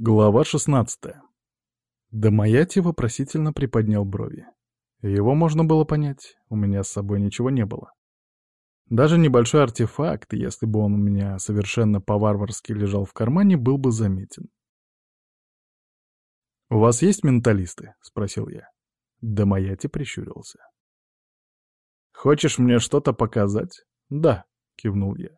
Глава 16. Домаяти вопросительно приподнял брови. Его можно было понять, у меня с собой ничего не было. Даже небольшой артефакт, если бы он у меня совершенно по-варварски лежал в кармане, был бы заметен. «У вас есть менталисты?» — спросил я. Домаяти прищурился. «Хочешь мне что-то показать?» «Да», — кивнул я.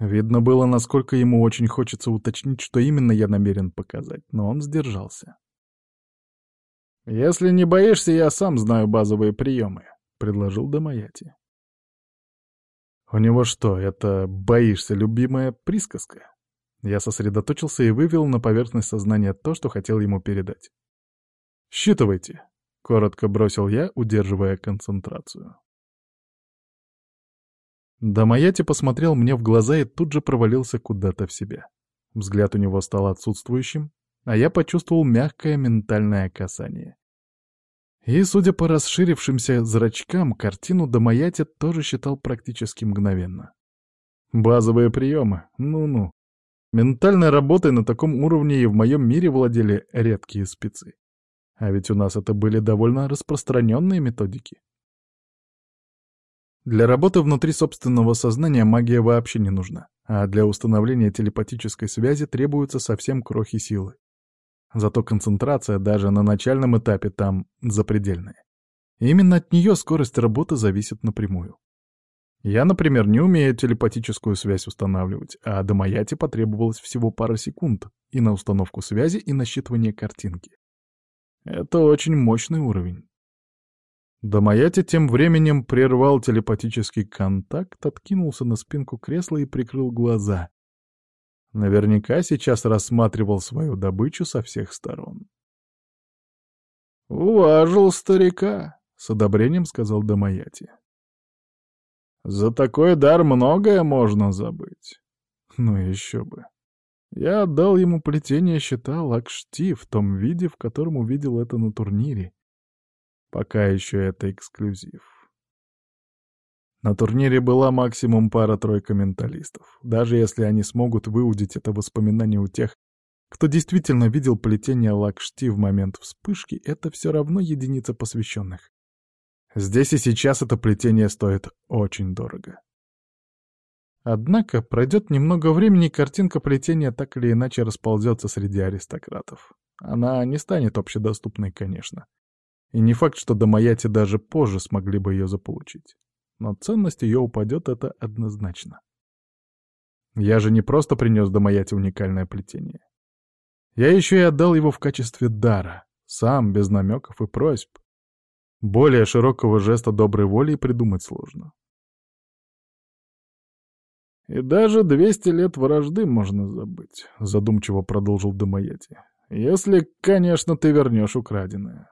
Видно было, насколько ему очень хочется уточнить, что именно я намерен показать, но он сдержался. «Если не боишься, я сам знаю базовые приемы», — предложил Домаяти. «У него что, это «боишься» любимая присказка?» Я сосредоточился и вывел на поверхность сознания то, что хотел ему передать. «Считывайте», — коротко бросил я, удерживая концентрацию. Дамаяти посмотрел мне в глаза и тут же провалился куда-то в себя. Взгляд у него стал отсутствующим, а я почувствовал мягкое ментальное касание. И, судя по расширившимся зрачкам, картину Дамаяти тоже считал практически мгновенно. Базовые приемы, ну-ну. Ментальной работой на таком уровне и в моем мире владели редкие спецы. А ведь у нас это были довольно распространенные методики. Для работы внутри собственного сознания магия вообще не нужна, а для установления телепатической связи требуются совсем крохи силы. Зато концентрация даже на начальном этапе там запредельная. И именно от нее скорость работы зависит напрямую. Я, например, не умею телепатическую связь устанавливать, а до Маяти потребовалось всего пара секунд и на установку связи, и на считывание картинки. Это очень мощный уровень. Домаяти тем временем прервал телепатический контакт, откинулся на спинку кресла и прикрыл глаза. Наверняка сейчас рассматривал свою добычу со всех сторон. «Уважил старика», — с одобрением сказал Домаяти. «За такой дар многое можно забыть». Ну еще бы. Я отдал ему плетение щита Лакшти в том виде, в котором увидел это на турнире, Пока еще это эксклюзив. На турнире была максимум пара-тройка менталистов. Даже если они смогут выудить это воспоминание у тех, кто действительно видел плетение Лакшти в момент вспышки, это все равно единица посвященных. Здесь и сейчас это плетение стоит очень дорого. Однако пройдет немного времени, и картинка плетения так или иначе расползется среди аристократов. Она не станет общедоступной, конечно. И не факт, что Домаяти даже позже смогли бы ее заполучить. Но ценность ее упадет, это однозначно. Я же не просто принес Домаяти уникальное плетение. Я еще и отдал его в качестве дара, сам, без намеков и просьб. Более широкого жеста доброй воли придумать сложно. «И даже двести лет вражды можно забыть», — задумчиво продолжил Домаяти. «Если, конечно, ты вернешь украденное».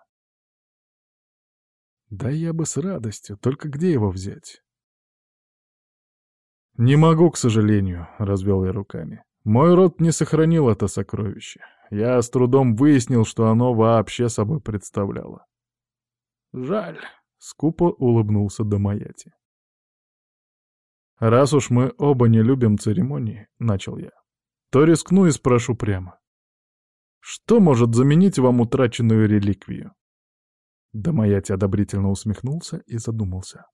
Да я бы с радостью, только где его взять? «Не могу, к сожалению», — развел я руками. «Мой род не сохранил это сокровище. Я с трудом выяснил, что оно вообще собой представляло». «Жаль», — скупо улыбнулся Домаяти. «Раз уж мы оба не любим церемонии», — начал я, — «то рискну и спрошу прямо. Что может заменить вам утраченную реликвию?» Домаяти одобрительно усмехнулся и задумался.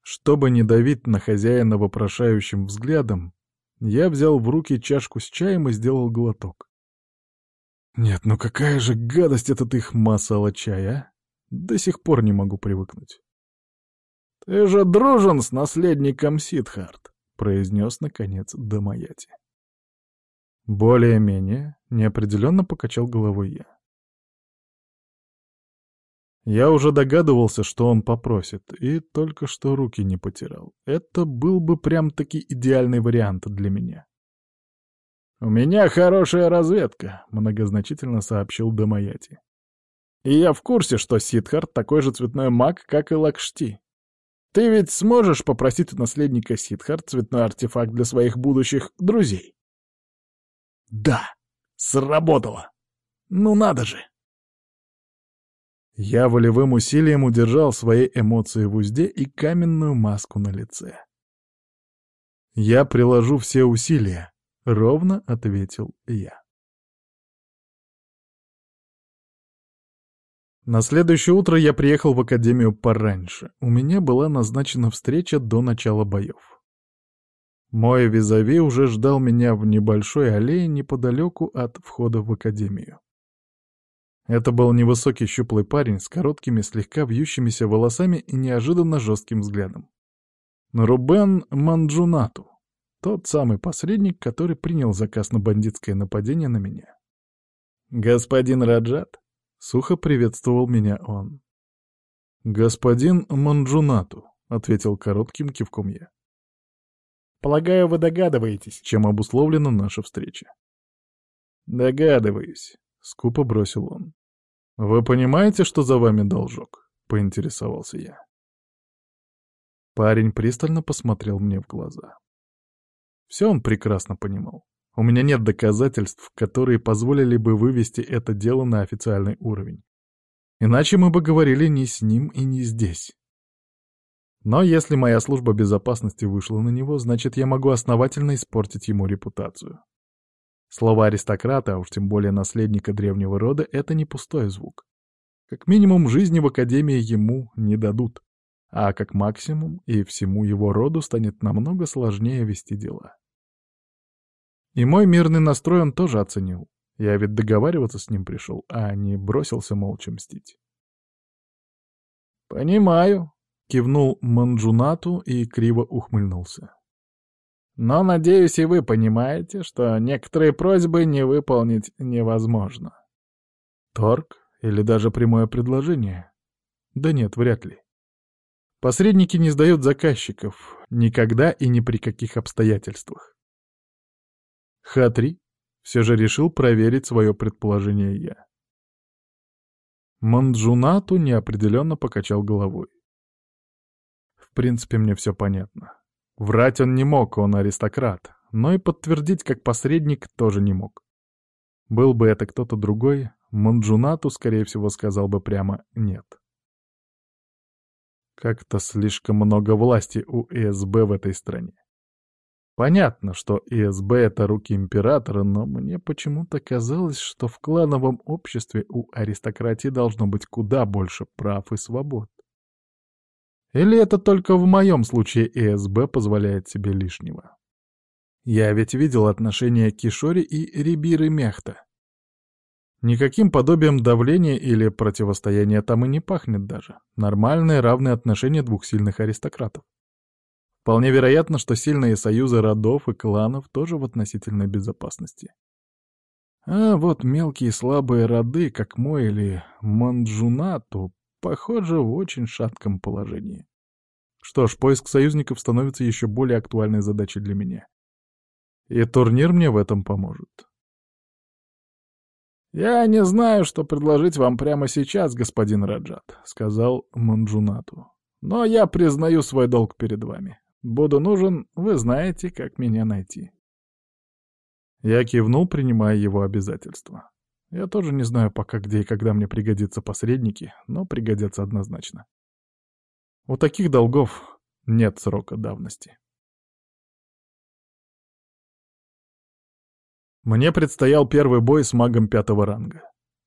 Чтобы не давить на хозяина вопрошающим взглядом, я взял в руки чашку с чаем и сделал глоток. Нет, ну какая же гадость этот их масала чая, а? До сих пор не могу привыкнуть. «Ты же дружен с наследником Сидхарт», — произнес, наконец, Домаяти. Более-менее неопределенно покачал головой я. Я уже догадывался, что он попросит, и только что руки не потирал. Это был бы прям-таки идеальный вариант для меня. «У меня хорошая разведка», — многозначительно сообщил Дамаяти. «И я в курсе, что Сидхарт такой же цветной маг, как и Лакшти. Ты ведь сможешь попросить у наследника Сидхарт цветной артефакт для своих будущих друзей?» «Да, сработало! Ну надо же!» Я волевым усилием удержал свои эмоции в узде и каменную маску на лице. Я приложу все усилия, ровно ответил я. На следующее утро я приехал в академию пораньше. У меня была назначена встреча до начала боев. Мой визави уже ждал меня в небольшой аллее неподалеку от входа в академию. Это был невысокий щуплый парень с короткими, слегка вьющимися волосами и неожиданно жестким взглядом. Рубен Манджунату, тот самый посредник, который принял заказ на бандитское нападение на меня. «Господин Раджат?» — сухо приветствовал меня он. «Господин Манджунату», — ответил коротким кивком я. Полагаю, вы догадываетесь, чем обусловлена наша встреча. «Догадываюсь», — скупо бросил он. «Вы понимаете, что за вами должок?» — поинтересовался я. Парень пристально посмотрел мне в глаза. Все он прекрасно понимал. У меня нет доказательств, которые позволили бы вывести это дело на официальный уровень. Иначе мы бы говорили не с ним и не здесь. Но если моя служба безопасности вышла на него, значит, я могу основательно испортить ему репутацию. Слова аристократа, а уж тем более наследника древнего рода, это не пустой звук. Как минимум, жизни в Академии ему не дадут, а как максимум и всему его роду станет намного сложнее вести дела. И мой мирный настрой он тоже оценил. Я ведь договариваться с ним пришел, а не бросился молча мстить. «Понимаю», Кивнул Манджунату и криво ухмыльнулся. «Но, надеюсь, и вы понимаете, что некоторые просьбы не выполнить невозможно». Торг или даже прямое предложение? Да нет, вряд ли. Посредники не сдают заказчиков никогда и ни при каких обстоятельствах. Хатри все же решил проверить свое предположение я. Манджунату неопределенно покачал головой принципе, мне все понятно. Врать он не мог, он аристократ, но и подтвердить как посредник тоже не мог. Был бы это кто-то другой, Манджунату, скорее всего, сказал бы прямо «нет». Как-то слишком много власти у ИСБ в этой стране. Понятно, что ИСБ — это руки императора, но мне почему-то казалось, что в клановом обществе у аристократии должно быть куда больше прав и свобод. Или это только в моем случае ЭСБ позволяет себе лишнего? Я ведь видел отношения Кишори и Рибиры Мехта. Никаким подобием давления или противостояния там и не пахнет даже. Нормальные равные отношения двух сильных аристократов. Вполне вероятно, что сильные союзы родов и кланов тоже в относительной безопасности. А вот мелкие слабые роды, как мой или Манджунату, похоже, в очень шатком положении. Что ж, поиск союзников становится еще более актуальной задачей для меня. И турнир мне в этом поможет. «Я не знаю, что предложить вам прямо сейчас, господин Раджат», — сказал Манджунату. «Но я признаю свой долг перед вами. Буду нужен, вы знаете, как меня найти». Я кивнул, принимая его обязательства. Я тоже не знаю пока, где и когда мне пригодятся посредники, но пригодятся однозначно. У таких долгов нет срока давности. Мне предстоял первый бой с магом пятого ранга.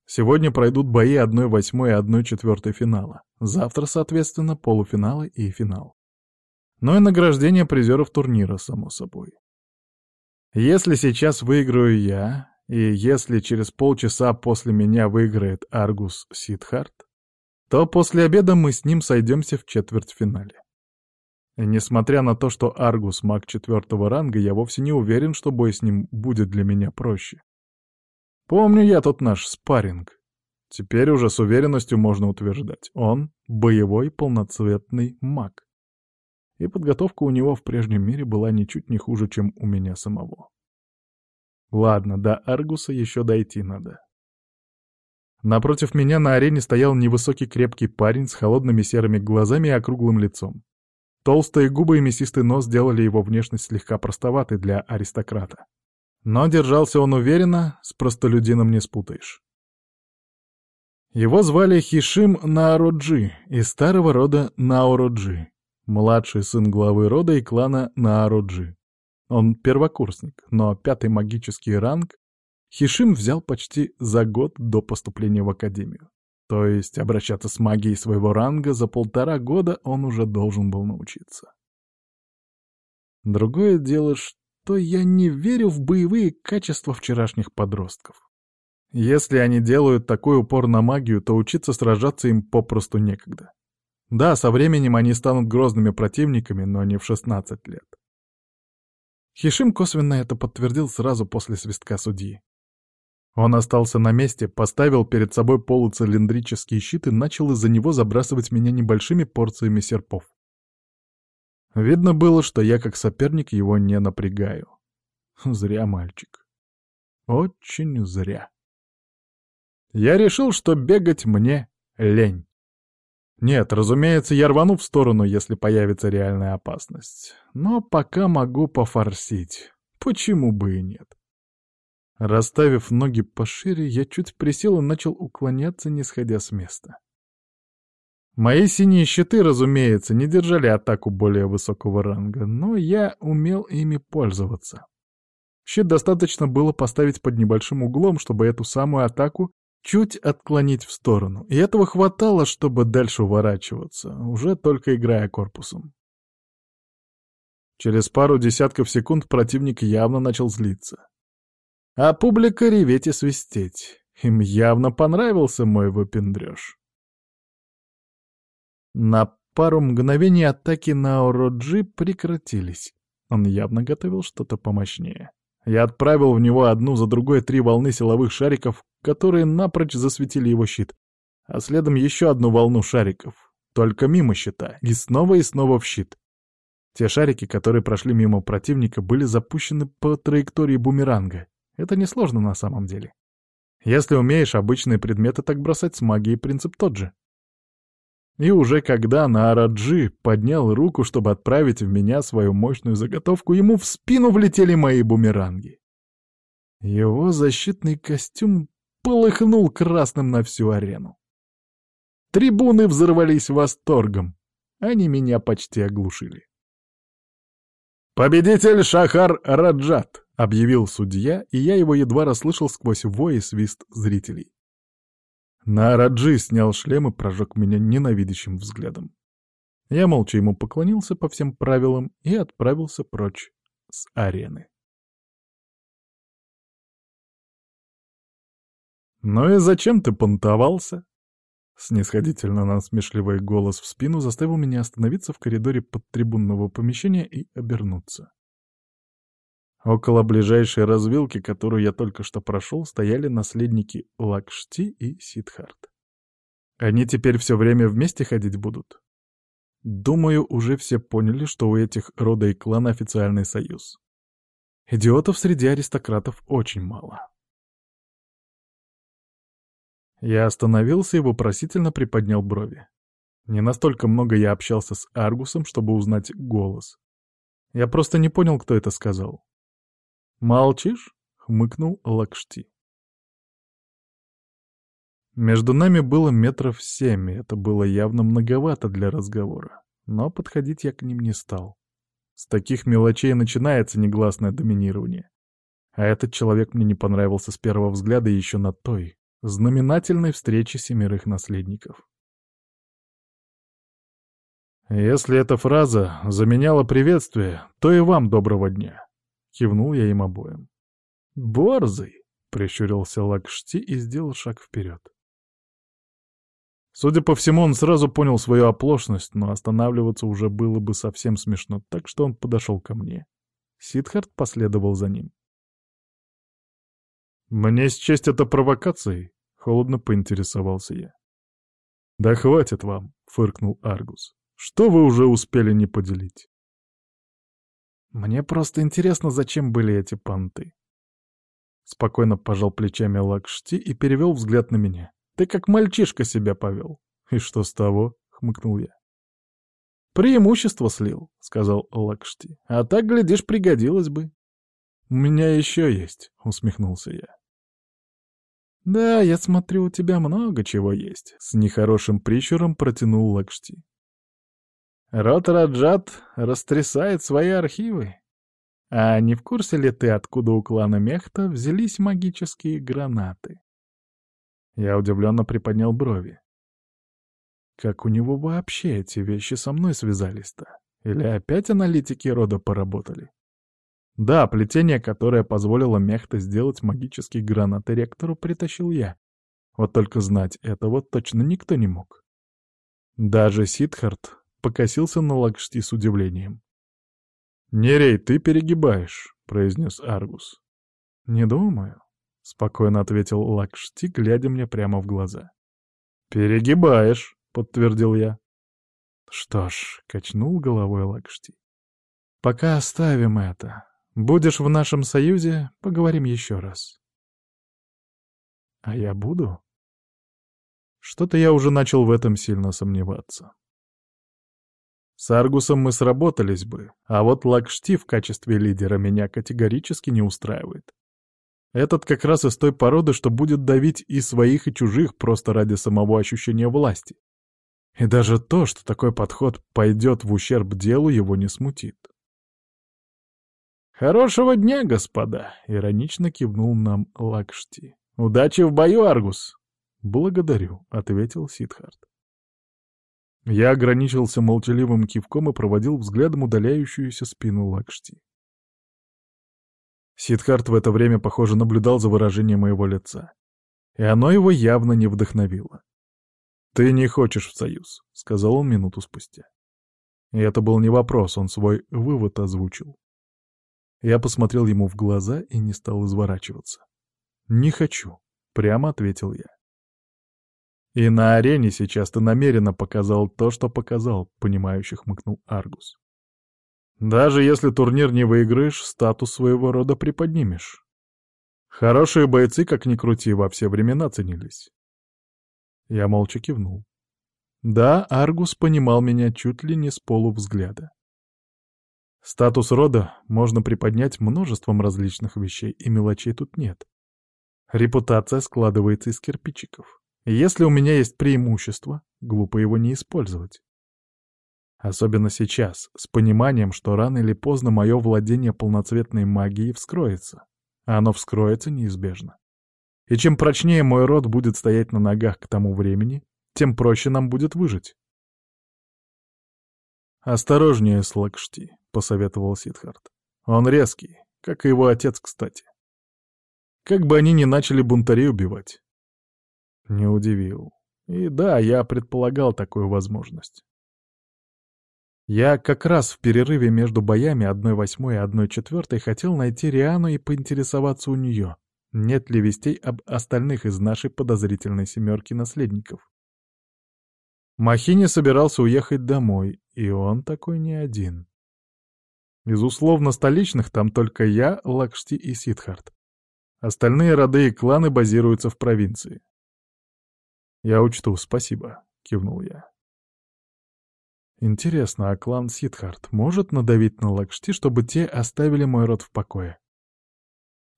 Сегодня пройдут бои 1-8 и 1-4 финала. Завтра, соответственно, полуфиналы и финал. Ну и награждение призеров турнира, само собой. Если сейчас выиграю я, и если через полчаса после меня выиграет Аргус Сидхарт, то после обеда мы с ним сойдемся в четвертьфинале. Несмотря на то, что Аргус маг четвертого ранга, я вовсе не уверен, что бой с ним будет для меня проще. Помню я тот наш спарринг. Теперь уже с уверенностью можно утверждать, он — боевой полноцветный маг. И подготовка у него в прежнем мире была ничуть не хуже, чем у меня самого. Ладно, до Аргуса еще дойти надо. Напротив меня на арене стоял невысокий крепкий парень с холодными серыми глазами и округлым лицом. Толстые губы и мясистый нос делали его внешность слегка простоватой для аристократа. Но держался он уверенно, с простолюдином не спутаешь. Его звали Хишим Наароджи, из старого рода Наороджи, младший сын главы рода и клана Наароджи. Он первокурсник, но пятый магический ранг Хишим взял почти за год до поступления в академию. То есть обращаться с магией своего ранга за полтора года он уже должен был научиться. Другое дело, что я не верю в боевые качества вчерашних подростков. Если они делают такой упор на магию, то учиться сражаться им попросту некогда. Да, со временем они станут грозными противниками, но не в 16 лет. Хишим косвенно это подтвердил сразу после свистка судьи. Он остался на месте, поставил перед собой полуцилиндрический щит и начал из-за него забрасывать меня небольшими порциями серпов. Видно было, что я как соперник его не напрягаю. Зря, мальчик. Очень зря. Я решил, что бегать мне лень. Нет, разумеется, я рвану в сторону, если появится реальная опасность. Но пока могу пофорсить. Почему бы и нет? Расставив ноги пошире, я чуть присел и начал уклоняться, не сходя с места. Мои синие щиты, разумеется, не держали атаку более высокого ранга, но я умел ими пользоваться. Щит достаточно было поставить под небольшим углом, чтобы эту самую атаку чуть отклонить в сторону, и этого хватало, чтобы дальше уворачиваться, уже только играя корпусом. Через пару десятков секунд противник явно начал злиться. А публика реветь и свистеть. Им явно понравился мой выпендрёж. На пару мгновений атаки на Ороджи прекратились. Он явно готовил что-то помощнее. Я отправил в него одну за другой три волны силовых шариков, которые напрочь засветили его щит, а следом еще одну волну шариков, только мимо щита, и снова и снова в щит. Те шарики, которые прошли мимо противника, были запущены по траектории бумеранга. Это несложно на самом деле. Если умеешь обычные предметы так бросать с магией, принцип тот же. И уже когда Наараджи поднял руку, чтобы отправить в меня свою мощную заготовку, ему в спину влетели мои бумеранги. Его защитный костюм полыхнул красным на всю арену. Трибуны взорвались восторгом. Они меня почти оглушили. «Победитель Шахар Раджат!» — объявил судья, и я его едва расслышал сквозь вой и свист зрителей. Нараджи снял шлем и прожег меня ненавидящим взглядом. Я молча ему поклонился по всем правилам и отправился прочь с арены. «Ну и зачем ты понтовался?» Снисходительно насмешливый голос в спину заставил меня остановиться в коридоре подтрибунного помещения и обернуться. Около ближайшей развилки, которую я только что прошел, стояли наследники Лакшти и Сидхарт. Они теперь все время вместе ходить будут? Думаю, уже все поняли, что у этих рода и клана официальный союз. Идиотов среди аристократов очень мало. Я остановился и вопросительно приподнял брови. Не настолько много я общался с Аргусом, чтобы узнать голос. Я просто не понял, кто это сказал. «Молчишь?» — хмыкнул Лакшти. Между нами было метров семь, это было явно многовато для разговора. Но подходить я к ним не стал. С таких мелочей начинается негласное доминирование. А этот человек мне не понравился с первого взгляда еще на той, знаменательной встрече семерых наследников. «Если эта фраза заменяла приветствие, то и вам доброго дня», — кивнул я им обоим. «Борзый!» — прищурился Лакшти и сделал шаг вперед. Судя по всему, он сразу понял свою оплошность, но останавливаться уже было бы совсем смешно, так что он подошел ко мне. Сидхарт последовал за ним. «Мне счесть это провокацией?» — холодно поинтересовался я. «Да хватит вам», — фыркнул Аргус. «Что вы уже успели не поделить?» «Мне просто интересно, зачем были эти понты?» Спокойно пожал плечами Лакшти и перевел взгляд на меня. «Ты как мальчишка себя повел». «И что с того?» — хмыкнул я. «Преимущество слил», — сказал Лакшти. «А так, глядишь, пригодилось бы». «У меня еще есть», — усмехнулся я. «Да, я смотрю, у тебя много чего есть», — с нехорошим прищуром протянул Лакшти. «Рот Раджат растрясает свои архивы. А не в курсе ли ты, откуда у клана Мехта взялись магические гранаты? Я удивленно приподнял брови. Как у него вообще эти вещи со мной связались-то? Или опять аналитики рода поработали? Да, плетение, которое позволило Мехта сделать магический гранаты ректору, притащил я. Вот только знать этого точно никто не мог. Даже Сидхарт покосился на Лакшти с удивлением. «Нерей, ты перегибаешь», — произнес Аргус. «Не думаю», — спокойно ответил Лакшти, глядя мне прямо в глаза. «Перегибаешь», — подтвердил я. «Что ж», — качнул головой Лакшти. «Пока оставим это. Будешь в нашем союзе, поговорим еще раз». «А я буду?» Что-то я уже начал в этом сильно сомневаться. С Аргусом мы сработались бы, а вот Лакшти в качестве лидера меня категорически не устраивает. Этот как раз из той породы, что будет давить и своих, и чужих просто ради самого ощущения власти. И даже то, что такой подход пойдет в ущерб делу, его не смутит. «Хорошего дня, господа!» — иронично кивнул нам Лакшти. «Удачи в бою, Аргус!» «Благодарю», — ответил Сидхарт. Я ограничился молчаливым кивком и проводил взглядом удаляющуюся спину Лакшти. Сидхарт в это время, похоже, наблюдал за выражением моего лица. И оно его явно не вдохновило. «Ты не хочешь в союз», — сказал он минуту спустя. И это был не вопрос, он свой вывод озвучил. Я посмотрел ему в глаза и не стал изворачиваться. «Не хочу», — прямо ответил я. «И на арене сейчас ты намеренно показал то, что показал», — понимающе хмыкнул Аргус. «Даже если турнир не выиграешь, статус своего рода приподнимешь. Хорошие бойцы, как ни крути, во все времена ценились. Я молча кивнул. Да, Аргус понимал меня чуть ли не с полувзгляда. Статус рода можно приподнять множеством различных вещей, и мелочей тут нет. Репутация складывается из кирпичиков. если у меня есть преимущество, глупо его не использовать. Особенно сейчас, с пониманием, что рано или поздно мое владение полноцветной магией вскроется. А оно вскроется неизбежно. И чем прочнее мой род будет стоять на ногах к тому времени, тем проще нам будет выжить. «Осторожнее с Лакшти», — посоветовал Сидхарт. «Он резкий, как и его отец, кстати. Как бы они ни начали бунтарей убивать». Не удивил. И да, я предполагал такую возможность. Я как раз в перерыве между боями 1-8 и 1-4 хотел найти Риану и поинтересоваться у нее, нет ли вестей об остальных из нашей подозрительной семерки наследников. Махини собирался уехать домой, и он такой не один. Из условно столичных там только я, Лакшти и Сидхарт. Остальные роды и кланы базируются в провинции. «Я учту, спасибо», — кивнул я. Интересно, а клан Сидхарт может надавить на Лакшти, чтобы те оставили мой род в покое?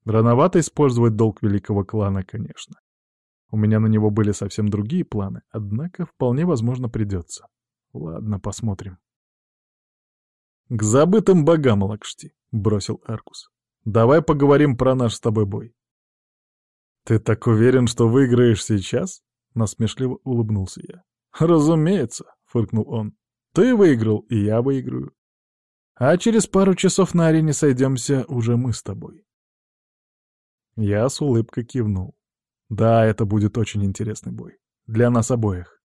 Рановато использовать долг великого клана, конечно. У меня на него были совсем другие планы, однако вполне возможно придется. Ладно, посмотрим. «К забытым богам, Лакшти», — бросил Аркус. «Давай поговорим про наш с тобой бой». «Ты так уверен, что выиграешь сейчас?» — насмешливо улыбнулся я. «Разумеется», — фыркнул он. «Ты выиграл, и я выиграю. А через пару часов на арене сойдемся уже мы с тобой». Я с улыбкой кивнул. Да, это будет очень интересный бой. Для нас обоих.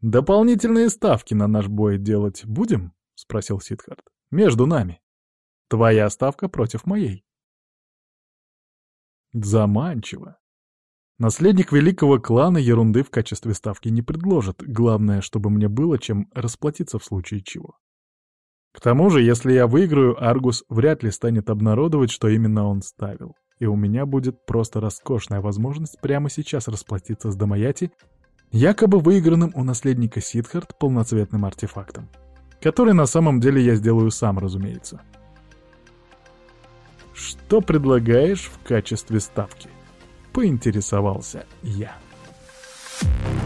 «Дополнительные ставки на наш бой делать будем?» — спросил Сидхарт. «Между нами. Твоя ставка против моей». Заманчиво. Наследник великого клана ерунды в качестве ставки не предложит. Главное, чтобы мне было чем расплатиться в случае чего. К тому же, если я выиграю, Аргус вряд ли станет обнародовать, что именно он ставил. И у меня будет просто роскошная возможность прямо сейчас расплатиться с Дамаяти, якобы выигранным у наследника Сидхарт полноцветным артефактом который на самом деле я сделаю сам, разумеется. «Что предлагаешь в качестве ставки?» — поинтересовался я. Thank